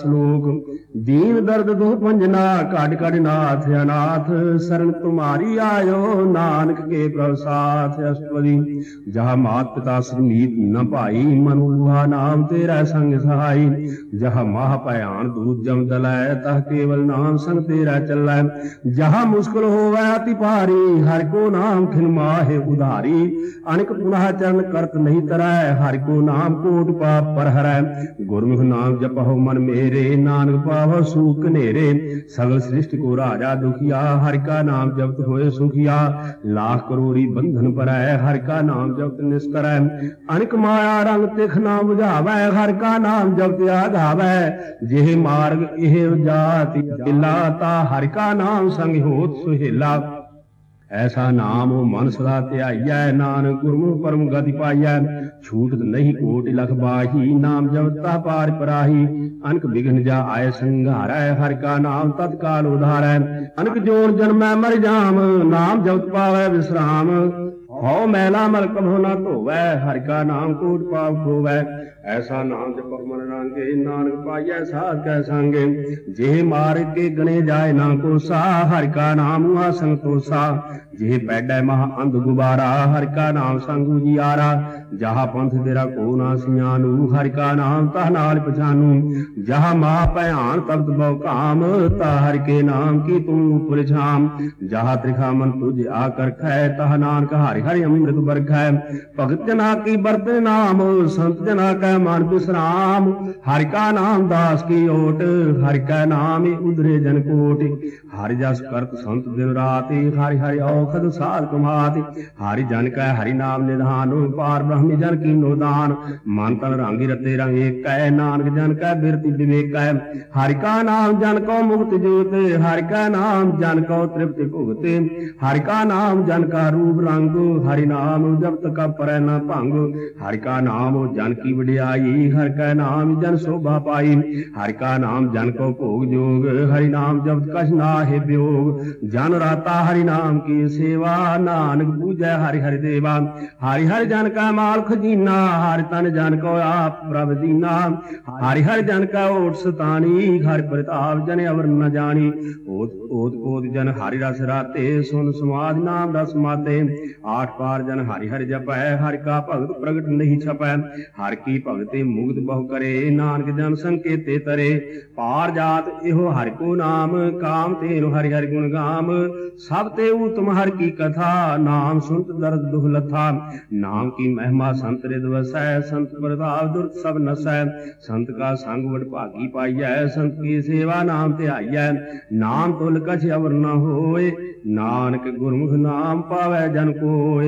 سلوک دین درد دو پنجنا کٹ کٹ ناتھ انا سرن تمہاری آئیو نانک کے اسپدی جہاں مات پتا سنید نہ پائی من لوہا نام تیرا سنگ سہائی جہاں مہا پیان دودھ جم دلائے تہ کیول نام سنگ تیرا چلائے جہاں مشکل ہو گیا تی پاری ہر کو نام کھن ماہ اداری انک پناہ چرن کرت نہیں ترائے ہر کو نام کوٹ پا پر ہر گرم نام جپ ہو من میں نانک پاو سو کنے سگل سرشٹ کو ہر کا نام جبت ہوئے لاکھ کروڑی بندھن پر ہے ہر کا نام جبت نسر انک مایا رنگ تی نام بجاو ہر کا نام جبت یاد جی مارگ یہ تا ہر کا نام سنگوت سہیلا ਐਸਾ ਨਾਮ ਉਹ ਮਨ ਸਦਾ ਧਿਆਈਐ ਨਾਨਕ ਗੁਰਮੁਖ ਪਰਮ ਗਤਿ ਪਾਈਐ ਛੂਟ ਨਹੀਂ ਕੋਟ ਲਖ ਬਾਹੀ ਨਾਮ ਜਪਤਾ ਪਾਰ ਪਰਾਹੀ ਅਨਕ ਵਿਗਨ ਜਾ ਆਏ ਸੰਘਾਰੈ ਹਰ ਕਾ ਨਾਮ ਤਤਕਾਲ ਉਧਾਰੈ ਅਨਕ ਜੋਨ ਜਨਮੈ ਮਰ ਜਾਮ ਨਾਮ ਜਪਤ ਪਾਵੈ ਵਿਸਰਾਮ ہو ملک نام کوٹ کو ایسا نام من رانگے نانک پائی سا سانگے جی مار کے گنے جائے نہ کوسا ہر کا نام ماہ سنتوسا جی بیڈ مہا اندھ گبارا ہر کا نام سنگو جی آرا جہا پنتھ تیرا کو نا سیا نو ہر کا نام تہ نال پچھانو جہا ماں تبدام تاہ نام کی تون جہا ترخا من تج آ کر نانک ہر ہر امرت برخت جنا کی برد نام سنت جناک من پام ہر کا نام داس کی اوٹ ہرکا نام ادرے جن کوٹ ہر جس کرت سنت دل رات ہری ہر اوکھد سال کمات ہری جنک ہری نام نیانو پار جن کی نو دان منتل رنگ رتے رنگ نانک جن کا ہر کا نام جن کو نام جن کو نام جن کی بڈیائی ہر کا نام جن سو با پائی ہر کا نام جن کو پوگ جو ہری نام جبت کش نہوگ جن رتا ہری نام کی سیوا نانک پوجا ہری ہر دیوا ہری ہر جن کا ماں ਮਾਲ ਖਜੀਨਾ ਹਰ ਤਨ ਜਨ ਕੋ ਆਪ ਪ੍ਰਭ ਦੀਨਾ ਹਰਿ ਹਰ ਜਨ ਕਾ ਓਟ ਸਤਾਣੀ ਹਰ ਪ੍ਰਤਾਪ ਜਨ ਅਵਰ ਨ ਜਾਣੀ ਓਤ ਓਤ ਕੋਤ ਜਨ ਹਰਿ ਰਸ ਰਾਤੇ ਸੁਨ ਸਮਾਦ ਨਾਮ ਰਸ ਮਾਤੇ ਆਠ ਪਾਰ ਜਨ ਹਰਿ ਹਰਿ ਜਪੈ ਹਰਿ ਕਾ ਭਗਤ ਪ੍ਰਗਟ ਨਹੀਂ ਛਪੈ ਹਰ ਕੀ ਭਗਤੇ ਮੁਗਤ ਬਹੁ ਕਰੇ ਨਾਨਕ ਜਨ ਸੰਕੇਤੇ ਤਰੇ ਪਾਰ ਜਾਤ ਇਹੋ ਹਰਿ ਕੋ ਨਾਮ ਕਾਮ ਤੇਨ ਹਰਿ ਹਰਿ ਗੁਣ ਗਾਮ ਸਭ ਤੇ ਉਤਮ ਹਰ ਕੀ ਕਥਾ ਨਾਮ ਸੁਨਤ ਦਰਦ ਦੁਖ ਲਥਾ ਨਾਮ ਕੀ ਮਹਿ ਮਹਿਮਾ ਸੰਤ ਰਿਦ ਵਸੈ ਸੰਤ ਪ੍ਰਤਾਪ ਦੁਰਤ ਸਭ ਨਸੈ ਸੰਤ ਕਾ ਸੰਗ ਵਡ ਭਾਗੀ ਪਾਈਐ ਸੰਤ ਕੀ ਸੇਵਾ ਨਾਮ ਧਿਆਈਐ ਨਾਮ ਤੁਲ ਕਛ ਅਵਰ ਨ ਹੋਏ ਨਾਨਕ ਗੁਰਮੁਖ ਨਾਮ ਪਾਵੈ ਜਨ ਕੋ